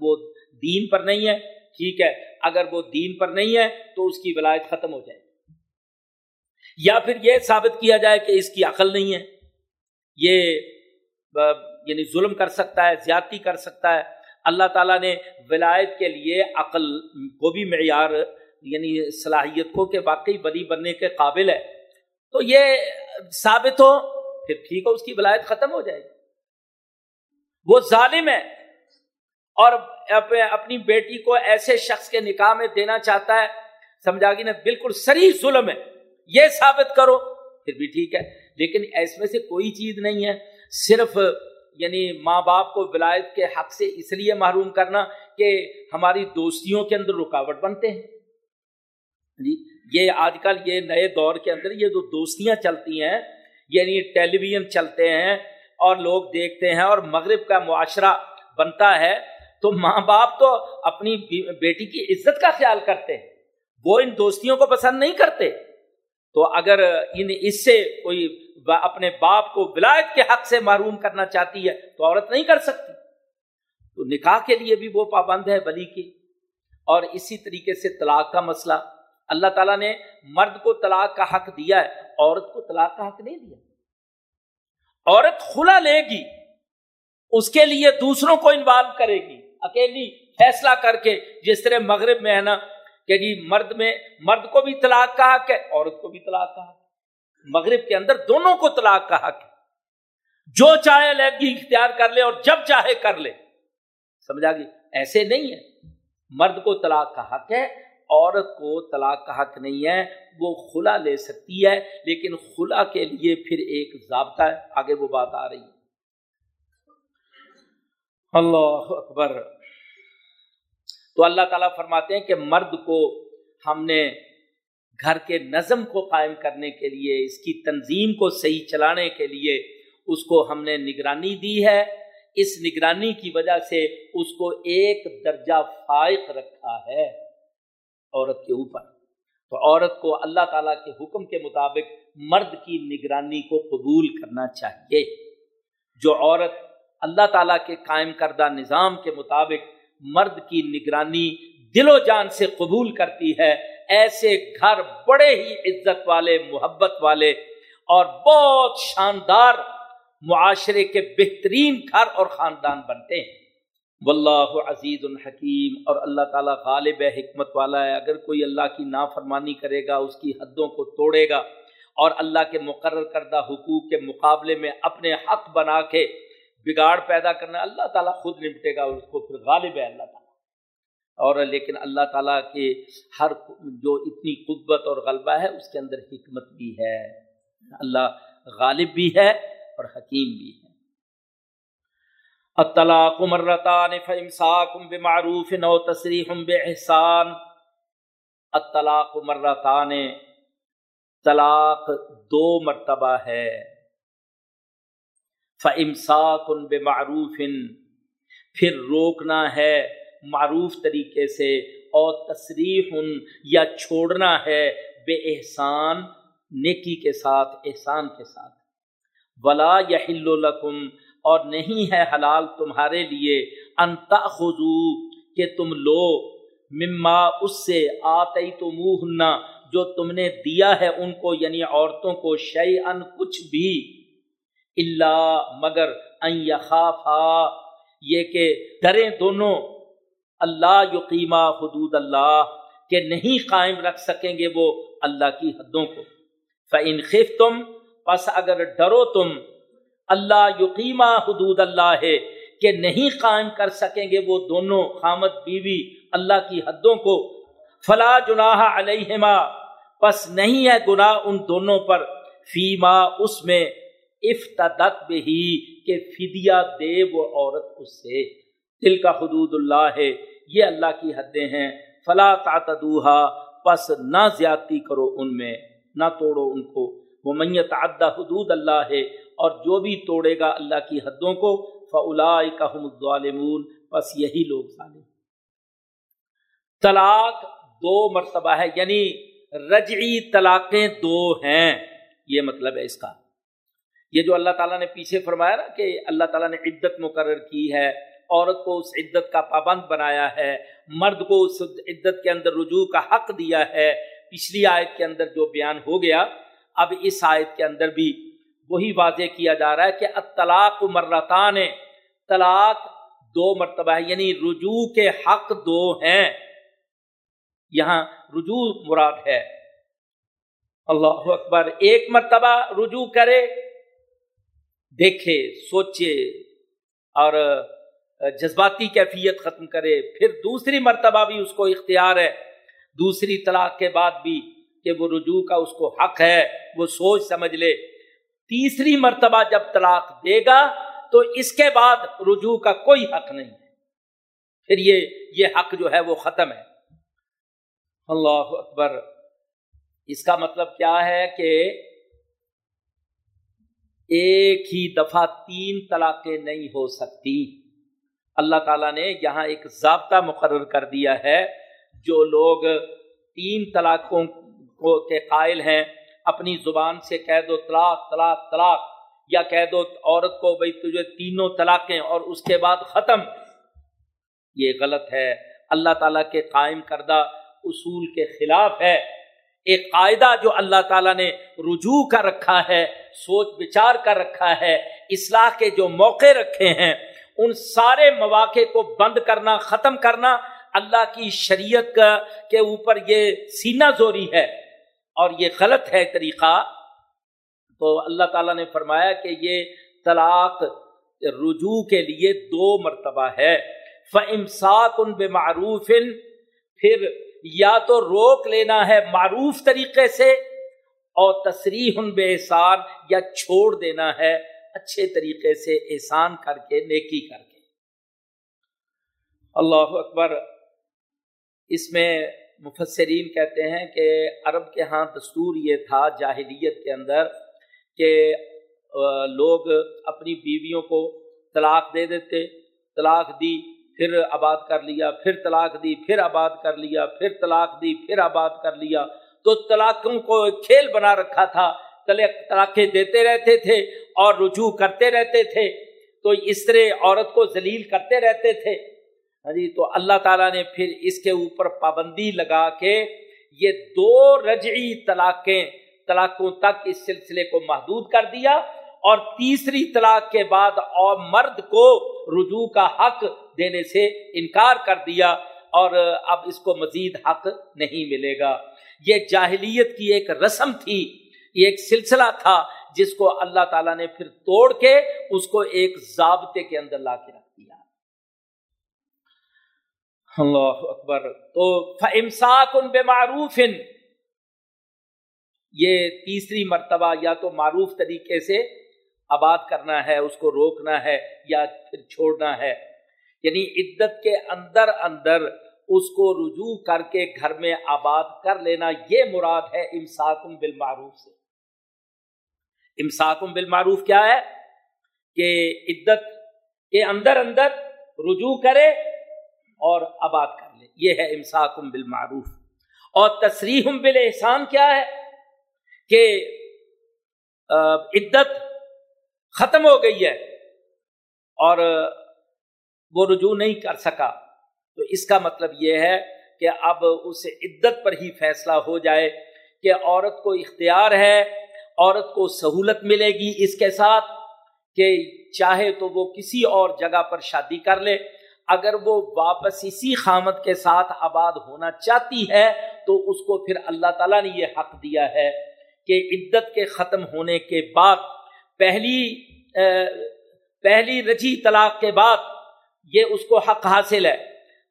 وہ دین پر نہیں ہے، ٹھیک ہے، اگر وہ دین پر نہیں ہے تو اس کی ولایت ختم ہو جائے یا پھر یہ ثابت کیا جائے کہ اس کی عقل نہیں ہے، یہ یعنی ظلم کر سکتا ہے، زیادتی کر سکتا ہے۔ اللہ تعالیٰ نے ولایت کے لیے عقل کو بھی معیار یعنی صلاحیت کو کہ واقعی بلی بننے کے قابل ہے۔ تو یہ ثابت ہو، پھر ٹھیک ہو اس کی ولایت ختم ہو جائے گی۔ وہ ظالم ہے اور اپنی بیٹی کو ایسے شخص کے نکاح میں دینا چاہتا ہے۔ سمجھا گی نا؟ بالکل سری ظلم ہے۔ یہ ثابت کرو، پھر بھی ٹھیک ہے۔ لیکن اس میں سے کوئی چیز نہیں ہے۔ صرف یعنی ماں باپ کو ولایت کے حق سے اس لیے محروم کرنا کہ ہماری دوستیوں کے اندر رکاوٹ بنتے ہیں۔ جی یہ آج کل یہ نئے دور کے اندر یہ جو دوستیاں چلتی ہیں یعنی ٹیلی ویژن چلتے ہیں اور لوگ دیکھتے ہیں اور مغرب کا معاشرہ بنتا ہے، تو ماں باپ تو اپنی بیٹی کی عزت کا خیال کرتے ہیں۔ وہ ان دوستیوں کو پسند نہیں کرتے۔ تو اگر ان اس سے کوئی اپنے باپ کو ولایت کے حق سے محروم کرنا چاہتی ہے، تو عورت نہیں کر سکتی۔ تو نکاح کے لیے بھی وہ پابند ہے بلی کی۔ اور اسی طریقے سے طلاق کا مسئلہ۔ اللہ تعالیٰ نے مرد کو طلاق کا حق دیا ہے، عورت کو طلاق کا حق نہیں دیا۔ عورت کھلا لے گی، اس کے لیے دوسروں کو انوالو کرے گی۔ اکیلی فیصلہ کر کے جس طرح مغرب میں ہے نا، کہ جی مرد میں، مرد کو بھی طلاق کا حق ہے، عورت کو بھی طلاق کا حق ہے۔ مغرب کے اندر دونوں کو طلاق کا حق ہے۔ جو چاہے علیحدگی اختیار کر لے اور جب چاہے کر لے۔ سمجھا گی ایسے نہیں ہے۔ مرد کو طلاق کا حق ہے عورت کو طلاق کا حق نہیں ہے، وہ خلا لے سکتی ہے، لیکن خلا کے لیے پھر ایک ضابطہ ہے۔ آگے وہ بات آ رہی ہے۔ اللہ اکبر۔ تو اللہ تعالیٰ فرماتے ہیں کہ مرد کو ہم نے گھر کے نظم کو قائم کرنے کے لیے، اس کی تنظیم کو صحیح چلانے کے لیے اس کو ہم نے نگرانی دی ہے۔ اس نگرانی کی وجہ سے اس کو ایک درجہ فائق رکھا ہے۔ عورت کے اوپر۔ تو عورت کو اللہ تعالیٰ کے حکم کے مطابق مرد کی نگرانی کو قبول کرنا چاہیے۔ جو عورت اللہ تعالیٰ کے قائم کردہ نظام کے مطابق مرد کی نگرانی دل و جان سے قبول کرتی ہے، ایسے گھر بڑے ہی عزت والے، محبت والے اور بہت شاندار معاشرے کے بہترین گھر اور خاندان بنتے ہیں۔ واللہ عزیز الحکیم اور اللہ تعالیٰ غالب حکمت والا ہے۔ اگر کوئی اللہ کی نافرمانی کرے گا، اس کی حدوں کو توڑے گا اور اللہ کے مقرر کردہ حقوق کے مقابلے میں اپنے حق بنا کے بگاڑ پیدا کرنا، اللہ تعالیٰ خود نمٹے گا اس کو پھر غالب ہے اللہ تعالیٰ۔ اور لیکن اللہ تعالیٰ کے ہر جو اتنی قدبت اور غلبہ ہے، اس کے اندر حکمت بھی ہے۔ اللہ غالب بھی ہے اور حکیم بھی ہے۔ اطلاق مرتان فامساکم بمعروف او تصریح باحسان اطلاق مرتان طلاق دو مرتبہ ہے. فامساکن بمعروف، پھر روکنا ہے معروف طریقے سے اور تصریح یا چھوڑنا ہے بے احسان نیکی کے ساتھ، احسان کے ساتھ. ولا یا اور نہیں ہے حلال تمہارے لیے انتا خزو کہ تم لو، مما اس سے آتے تو منہ جو تم نے دیا ہے ان کو یعنی عورتوں کو شعی ان کچھ بھی اللہ مگر ان یخافا، یہ کہ ڈریں دونوں۔ اللہ یقیمہ حدود اللہ، کہ نہیں قائم رکھ سکیں گے وہ اللہ کی حدوں کو۔ فن خف تم پس اگر ڈرو تم اللہ یقیمہ حدود اللہ ہے کہ نہیں قائم کر سکیں گے وہ دونوں خامد بیوی اللہ کی حدوں کو۔ فلا جناح علیہما، پس نہیں ہے گناہ ان دونوں پر۔ فیما، اس میں افتدت بہی، کہ فدیہ دے وہ عورت اس سے۔ دل کا حدود اللہ ہے، یہ اللہ کی حدیں ہیں۔ فلا تعتدوہا، پس نہ زیادتی کرو ان میں، نہ توڑو ان کو۔ وہ میت عدہ حدود اللہ ہے اور جو بھی توڑے گا اللہ کی حدوں کو فلا الظالمون۔ بس یہی لوگ ظالم۔ طلاق دو مرتبہ ہے یعنی رجعی طلاقیں دو ہیں۔ یہ مطلب ہے اس کا۔ یہ جو اللہ تعالیٰ نے پیچھے فرمایا نا کہ اللہ تعالیٰ نے عدت مقرر کی ہے، عورت کو اس عدت کا پابند بنایا ہے، مرد کو اس عدت کے اندر رجوع کا حق دیا ہے۔ پچھلی آیت کے اندر جو بیان ہو گیا، اب اس آیت کے اندر بھی وہی واضح کیا جا رہا ہے کہ اطلاق مرتان طلاق دو مرتبہ ہے یعنی رجوع کے حق دو ہیں۔ یہاں رجوع مراد ہے۔ اللہ اکبر، ایک مرتبہ رجوع کرے، دیکھے، سوچے اور جذباتی کیفیت ختم کرے۔ پھر دوسری مرتبہ بھی اس کو اختیار ہے۔ دوسری طلاق کے بعد بھی کہ وہ رجوع کا اس کو حق ہے، وہ سوچ سمجھ لے۔ تیسری مرتبہ جب طلاق دے گا تو اس کے بعد رجوع کا کوئی حق نہیں ہے۔ پھر یہ یہ حق جو ہے وہ ختم ہے۔ اللہ اکبر۔ اس کا مطلب کیا ہے کہ ایک ہی دفعہ تین طلاقیں نہیں ہو سکتی۔ اللہ تعالیٰ نے یہاں ایک ضابطہ مقرر کر دیا ہے۔ جو لوگ تین طلاقوں کو، کے قائل ہیں اپنی زبان سے کہہ دو طلاق طلاق طلاق، یا کہہ دو عورت کو بھائی تجھے تینوں طلاقیں اور اس کے بعد ختم۔ یہ غلط ہے۔ اللہ تعالیٰ کے قائم کردہ اصول کے خلاف ہے۔ ایک قاعدہ جو اللہ تعالیٰ نے رجوع کر رکھا ہے، سوچ بچار کر رکھا ہے، اصلاح کے جو موقع رکھے ہیں، ان سارے مواقع کو بند کرنا، ختم کرنا اللہ کی شریعت کا کے اوپر یہ سینہ زوری ہے۔ اور یہ غلط ہے طریقہ، تو اللہ تعالیٰ نے فرمایا کہ یہ طلاق رجوع کے لیے دو مرتبہ ہے۔ فمساک ان بے معروف پھر یا تو روک لینا ہے معروف طریقے سے، اور تصریح بے احسان یا چھوڑ دینا ہے اچھے طریقے سے احسان کر کے، نیکی کر کے۔ اللہ اکبر، اس میں مفسرین کہتے ہیں کہ عرب کے ہاں دستور یہ تھا جاہلیت کے اندر کہ لوگ اپنی بیویوں کو طلاق دے دیتے، طلاق دی، پھر آباد کر لیا، پھر طلاق دی، پھر آباد کر لیا، پھر طلاق دی، پھر آباد کر لیا۔ تو طلاقوں کو کھیل بنا رکھا تھا طلاقیں دیتے رہتے تھے اور رجوع کرتے رہتے تھے۔ تو اس طرح عورت کو ذلیل کرتے رہتے تھے۔ ہاں جی تو اللہ تعالیٰ نے پھر اس کے اوپر پابندی لگا کے یہ دو رجعی طلاقیں، طلاقوں تک اس سلسلے کو محدود کر دیا اور تیسری طلاق کے بعد اور مرد کو رجوع کا حق دینے سے انکار کر دیا اور اب اس کو مزید حق نہیں ملے گا۔ یہ جاہلیت کی ایک رسم تھی، یہ ایک سلسلہ تھا جس کو اللہ تعالیٰ نے پھر توڑ کے اس کو ایک ضابطے کے اندر لا کے اللہ اکبر تو فمساک ان بے معروف یہ تیسری مرتبہ یا تو معروف طریقے سے آباد کرنا ہے، اس کو روکنا ہے یا پھر چھوڑنا ہے۔ یعنی عدت کے اندر اندر اس کو رجوع کر کے گھر میں آباد کر لینا، یہ مراد ہے امساکم بالمعروف سے۔ امساکم بالمعروف کیا ہے؟ کہ عدت کے اندر اندر رجوع کرے اور آباد کر لے۔ یہ ہے امساکم بالمعروف۔ اور تصریح بال احسان کیا ہے؟ کہ عدت ختم ہو گئی ہے اور وہ رجوع نہیں کر سکا۔ تو اس کا مطلب یہ ہے کہ اب اس عدت پر ہی فیصلہ ہو جائے کہ عورت کو اختیار ہے، عورت کو سہولت ملے گی اس کے ساتھ کہ چاہے تو وہ کسی اور جگہ پر شادی کر لے۔ اگر وہ واپس اسی خامت کے ساتھ آباد ہونا چاہتی ہے، تو اس کو پھر اللہ تعالیٰ نے یہ حق دیا ہے کہ عدت کے ختم ہونے کے بعد، پہلی پہلی رجی طلاق کے بعد یہ اس کو حق حاصل ہے۔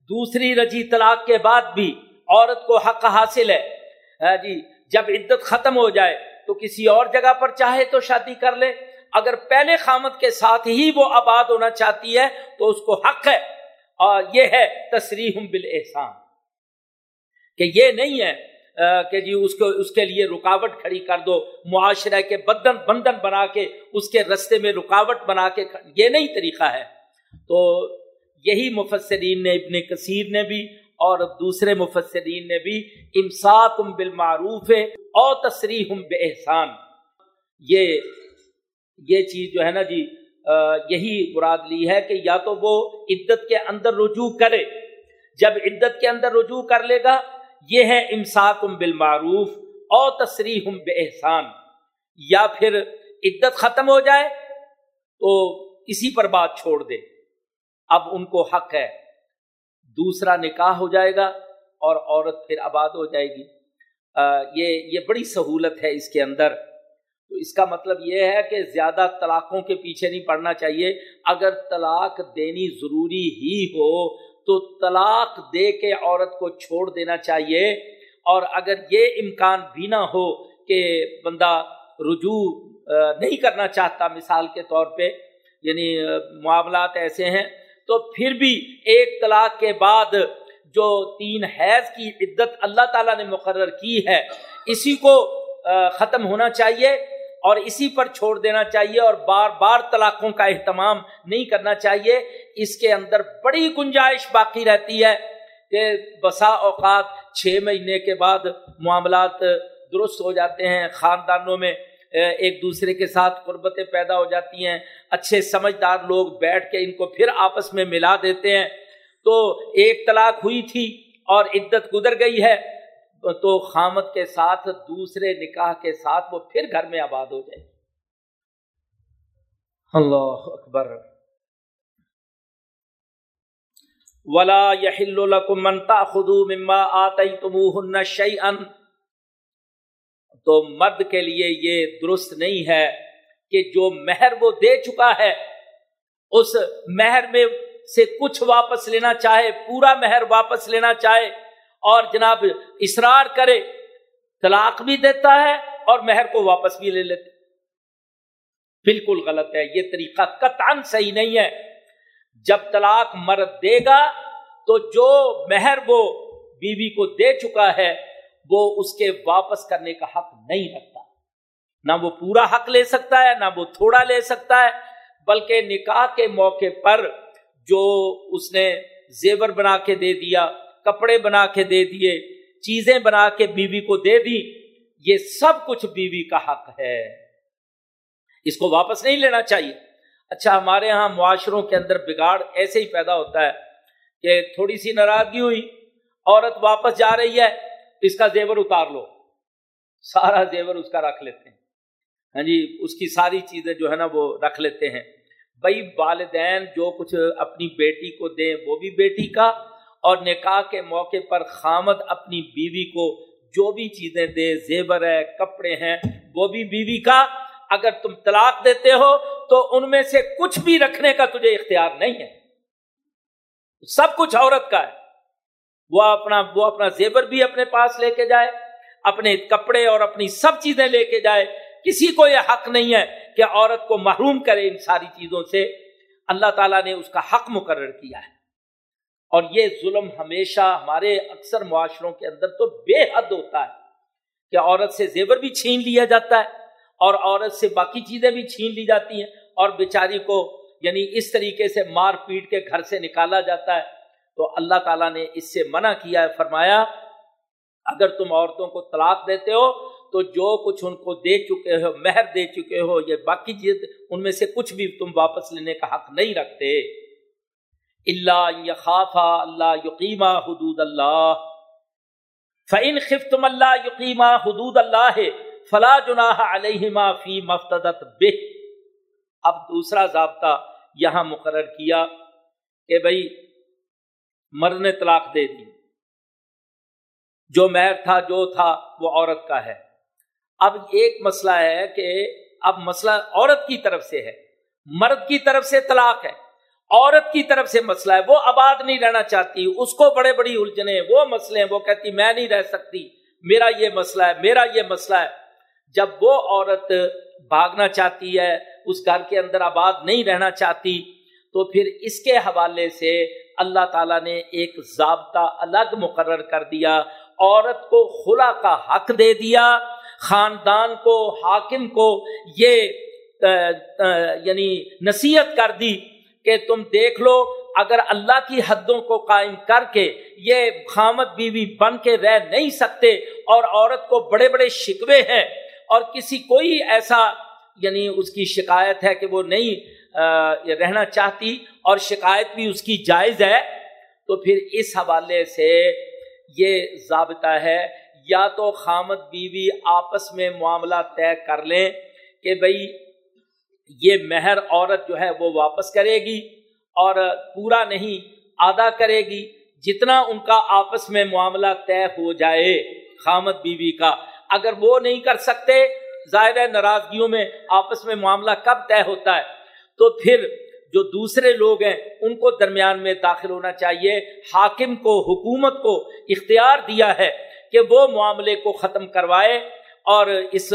دوسری رجی طلاق کے بعد بھی عورت کو حق حاصل ہے۔ جی جب عدت ختم ہو جائے تو کسی اور جگہ پر چاہے تو شادی کر لے۔ اگر پہلے خامت کے ساتھ ہی وہ آباد ہونا چاہتی ہے تو اس کو حق ہے۔ اور یہ ہے تصریح بال احسان کہ یہ نہیں ہے کہ جی اس کو، اس کے لیے رکاوٹ کھڑی کر دو، معاشرہ کے بدن بندن بنا کے، اس کے رستے میں رکاوٹ بنا کے یہ نہیں طریقہ ہے۔ تو یہی مفسرین نے، ابن کثیر نے بھی، اور دوسرے مفسرین نے بھی امساک بالمعروف اور تصریح بے احسان یہ یہ چیز جو ہے نا جی یہی مراد لی ہے کہ یا تو وہ عدت کے اندر رجوع کرے۔ جب عدت کے اندر رجوع کر لے گا، یہ ہے امساکم بالمعروف او تصریح بے احسان یا پھر عدت ختم ہو جائے تو اسی پر بات چھوڑ دے۔ اب ان کو حق ہے۔ دوسرا نکاح ہو جائے گا اور عورت پھر آباد ہو جائے گی۔ یہ یہ بڑی سہولت ہے اس کے اندر۔ تو اس کا مطلب یہ ہے کہ زیادہ طلاقوں کے پیچھے نہیں پڑنا چاہیے۔ اگر طلاق دینی ضروری ہی ہو تو طلاق دے کے عورت کو چھوڑ دینا چاہیے۔ اور اگر یہ امکان بھی نہ ہو کہ بندہ رجوع نہیں کرنا چاہتا مثال کے طور پہ یعنی معاملات ایسے ہیں، تو پھر بھی ایک طلاق کے بعد جو تین حیض کی عدت اللہ تعالیٰ نے مقرر کی ہے، اسی کو ختم ہونا چاہیے۔ اور اسی پر چھوڑ دینا چاہیے اور بار بار طلاقوں کا اہتمام نہیں کرنا چاہیے۔ اس کے اندر بڑی گنجائش باقی رہتی ہے کہ بسا اوقات چھ مہینے کے بعد معاملات درست ہو جاتے ہیں، خاندانوں میں ایک دوسرے کے ساتھ قربتیں پیدا ہو جاتی ہیں۔ اچھے سمجھدار لوگ بیٹھ کے ان کو پھر آپس میں ملا دیتے ہیں۔ تو ایک طلاق ہوئی تھی اور عدت گزر گئی ہے۔ تو خامت کے ساتھ، دوسرے نکاح کے ساتھ وہ پھر گھر میں آباد ہو جائے اللہ اکبر۔ ولا منتا خدو مما آتی تم شعی تو مرد کے لیے یہ درست نہیں ہے کہ جو مہر وہ دے چکا ہے، اس مہر میں سے کچھ واپس لینا چاہے، پورا مہر واپس لینا چاہے اور جناب اصرار کرے، طلاق بھی دیتا ہے اور مہر کو واپس بھی لے لیتے بالکل غلط ہے، یہ طریقہ قطعا صحیح نہیں ہے۔ جب طلاق مرد دے گا تو جو مہر وہ بیوی کو دے چکا ہے، وہ اس کے واپس کرنے کا حق نہیں رکھتا۔ نہ وہ پورا حق لے سکتا ہے، نہ وہ تھوڑا لے سکتا ہے، بلکہ نکاح کے موقع پر جو اس نے زیور بنا کے دے دیا کپڑے بنا کے دے دیے، چیزیں بنا کے بیوی کو دے دی، یہ سب کچھ بیوی کا حق ہے۔ اس کو واپس نہیں لینا چاہیے۔ اچھا ہمارے یہاں معاشروں کے اندر بگاڑ ایسے ہی پیدا ہوتا ہے کہ تھوڑی سی ناراضگی ہوئی، عورت واپس جا رہی ہے، اس کا زیور اتار لو۔ سارا زیور اس کا رکھ لیتے ہیں۔ ہاں جی اس کی ساری چیزیں جو ہے نا وہ رکھ لیتے ہیں۔ بھائی، والدین جو کچھ اپنی بیٹی کو دیں، وہ بھی بیٹی کا اور نکاح کے موقع پر خامد اپنی بیوی کو جو بھی چیزیں دے، زیور ہے، کپڑے ہیں، وہ بھی بیوی کا، اگر تم طلاق دیتے ہو تو ان میں سے کچھ بھی رکھنے کا تجھے اختیار نہیں ہے۔ سب کچھ عورت کا ہے۔ وہ اپنا وہ اپنا زیور بھی اپنے پاس لے کے جائے، اپنے کپڑے اور اپنی سب چیزیں لے کے جائے۔ کسی کو یہ حق نہیں ہے کہ عورت کو محروم کرے ان ساری چیزوں سے۔ اللہ تعالیٰ نے اس کا حق مقرر کیا ہے۔ اور یہ ظلم ہمیشہ ہمارے اکثر معاشروں کے اندر تو بے حد ہوتا ہے کہ عورت سے زیور بھی چھین لیا جاتا ہے اور عورت سے باقی چیزیں بھی چھین لی جاتی ہیں اور بیچاری کو یعنی اس طریقے سے مار پیٹ کے گھر سے نکالا جاتا ہے۔ تو اللہ تعالیٰ نے اس سے منع کیا ہے، فرمایا، اگر تم عورتوں کو طلاق دیتے ہو تو جو کچھ ان کو دے چکے ہو، مہر دے چکے ہو، یا باقی چیز، ان میں سے کچھ بھی تم واپس لینے کا حق نہیں رکھتے۔ اللہ خافا اللہ یقیمہ حدود اللہ. فعن خفتم اللہ یقیمہ حدود اللہ، فلا جناح علیہما فی مفتدت بے اب دوسرا ضابطہ یہاں مقرر کیا کہ بھائی مرد نے طلاق دے دی۔ جو مہر تھا، جو تھا، وہ عورت کا ہے۔ اب ایک مسئلہ ہے کہ اب مسئلہ عورت کی طرف سے ہے۔ مرد کی طرف سے طلاق ہے۔ عورت کی طرف سے مسئلہ ہے، وہ آباد نہیں رہنا چاہتی، اس کو بڑے بڑی الجھنے وہ مسئلے ہیں، وہ کہتی میں نہیں رہ سکتی، میرا یہ مسئلہ ہے، میرا یہ مسئلہ ہے۔ جب وہ عورت بھاگنا چاہتی ہے، اس گھر کے اندر آباد نہیں رہنا چاہتی، تو پھر اس کے حوالے سے اللہ تعالیٰ نے ایک ضابطہ الگ مقرر کر دیا، عورت کو خلا کا حق دے دیا، خاندان کو، حاکم کو یہ یعنی نصیحت کر دی۔ کہ تم دیکھ لو، اگر اللہ کی حدوں کو قائم کر کے یہ خامد بیوی بن کے رہ نہیں سکتے اور عورت کو بڑے بڑے شکوے ہیں اور کسی کوئی ایسا یعنی اس کی شکایت ہے کہ وہ نہیں رہنا چاہتی اور شکایت بھی اس کی جائز ہے، تو پھر اس حوالے سے یہ ضابطہ ہے، یا تو خامد بیوی آپس میں معاملہ طے کر لیں کہ بھائی یہ مہر عورت جو ہے وہ واپس کرے گی اور پورا نہیں آدھا کرے گی جتنا ان کا آپس میں معاملہ طے ہو جائے خامد بیوی کا۔ اگر وہ نہیں کر سکتے ظاہر ناراضگیوں میں آپس میں معاملہ کب طے ہوتا ہے؟ تو پھر جو دوسرے لوگ ہیں، ان کو درمیان میں داخل ہونا چاہیے۔ حاکم کو، حکومت کو اختیار دیا ہے کہ وہ معاملے کو ختم کروائے اور اس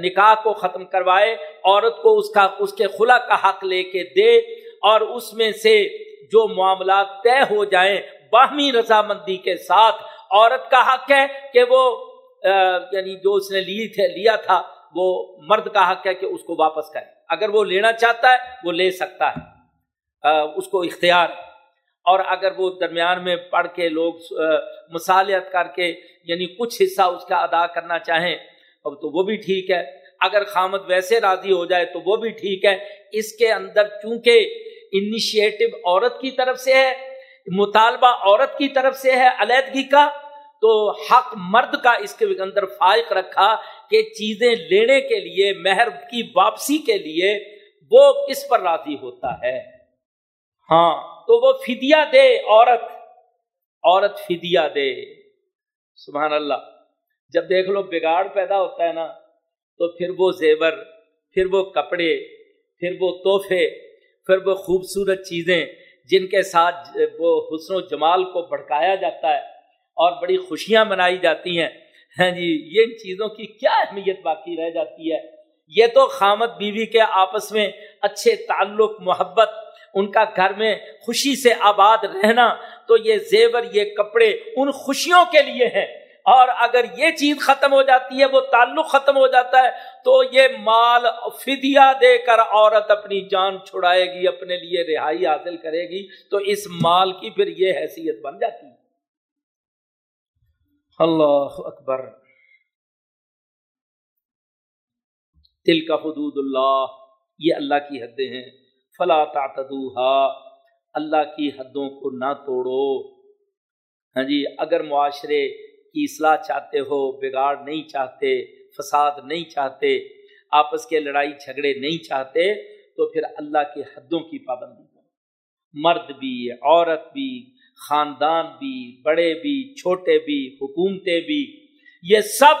نکاح کو ختم کروائے، عورت کو اس کا، اس کے خلا کا حق لے کے دے، اور اس میں سے جو معاملات طے ہو جائیں باہمی رضامندی کے ساتھ، عورت کا حق ہے کہ وہ یعنی جو اس نے لی تھے، لیا تھا، وہ مرد کا حق ہے کہ اس کو واپس کرے۔ اگر وہ لینا چاہتا ہے، وہ لے سکتا ہے۔ اس کو اختیار۔ اور اگر وہ درمیان میں پڑھ کے لوگ مصالحت کر کے یعنی کچھ حصہ اس کا ادا کرنا چاہیں اب تو وہ بھی ٹھیک ہے۔ اگر خامد ویسے راضی ہو جائے تو وہ بھی ٹھیک ہے۔ اس کے اندر چونکہ انیشیٹو عورت کی طرف سے ہے، مطالبہ عورت کی طرف سے ہے علیحدگی کا، تو حق مرد کا اس کے اندر فائق رکھا کہ چیزیں لینے کے لیے، مہر کی واپسی کے لیے وہ کس پر راضی ہوتا ہے۔ ہاں تو وہ فدیا دے عورت عورت فدیا دے۔ سبحان اللہ۔ جب دیکھ لو بگاڑ پیدا ہوتا ہے نا، تو پھر وہ زیور، پھر وہ کپڑے، پھر وہ تحفے، پھر وہ خوبصورت چیزیں جن کے ساتھ وہ حسن و جمال کو بھڑکایا جاتا ہے اور بڑی خوشیاں منائی جاتی ہیں۔ ہاں جی یہ چیزوں کی کیا اہمیت باقی رہ جاتی ہے؟ یہ تو خامد بیوی کے آپس میں اچھے تعلق، محبت، ان کا گھر میں خوشی سے آباد رہنا، تو یہ زیور، یہ کپڑے ان خوشیوں کے لیے ہیں۔ اور اگر یہ چیز ختم ہو جاتی ہے، وہ تعلق ختم ہو جاتا ہے، تو یہ مال فدیہ دے کر عورت اپنی جان چھڑائے گی، اپنے لیے رہائی حاصل کرے گی، تو اس مال کی پھر یہ حیثیت بن جاتی ہے۔ اللہ اکبر۔ دل کا حدود اللہ، یہ اللہ کی حدیں ہیں۔ فلا تعتدوها، اللہ کی حدوں کو نہ توڑو۔ ہاں جی اگر معاشرے کی اصلاح چاہتے ہو، بگاڑ نہیں چاہتے، فساد نہیں چاہتے، آپس کے لڑائی جھگڑے نہیں چاہتے، تو پھر اللہ کی حدوں کی پابندی کرو۔ مرد بھی، عورت بھی، خاندان بھی، بڑے بھی، چھوٹے بھی، حکومتیں بھی، یہ سب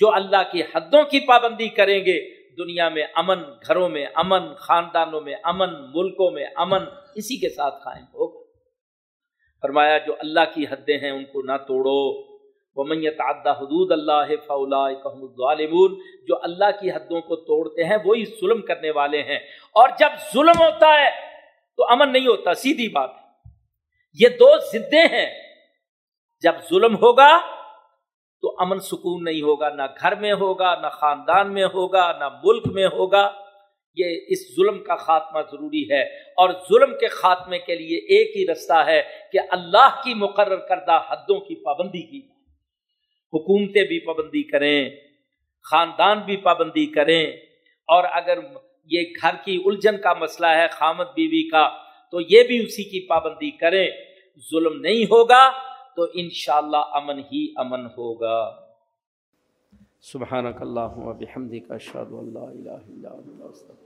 جو اللہ کی حدوں کی پابندی کریں گے، دنیا میں امن، گھروں میں امن، خاندانوں میں امن، ملکوں میں امن، اسی کے ساتھ قائم ہوگا۔ فرمایا، جو اللہ کی حدیں ہیں، ان کو نہ توڑو۔ وہ تعدہ حدود اللہ فلاحمود جو اللہ کی حدوں کو توڑتے ہیں، وہی ظلم کرنے والے ہیں۔ اور جب ظلم ہوتا ہے، تو امن نہیں ہوتا، سیدھی بات یہ دو ضدیں ہیں۔ جب ظلم ہوگا، تو امن سکون نہیں ہوگا، نہ گھر میں ہوگا، نہ خاندان میں ہوگا، نہ ملک میں ہوگا۔ یہ اس ظلم کا خاتمہ ضروری ہے۔ اور ظلم کے خاتمے کے لیے ایک ہی رستہ ہے کہ اللہ کی مقرر کردہ حدوں کی پابندی کی۔ حکومتیں بھی پابندی کریں، خاندان بھی پابندی کریں۔ اور اگر یہ گھر کی الجھن کا مسئلہ ہے، خامد بیوی کا، تو یہ بھی اسی کی پابندی کریں۔ ظلم نہیں ہوگا تو انشاءاللہ امن ہی امن ہوگا۔ سبحانک اللہم و بحمدک اشہد اللہ الہ الا اللہ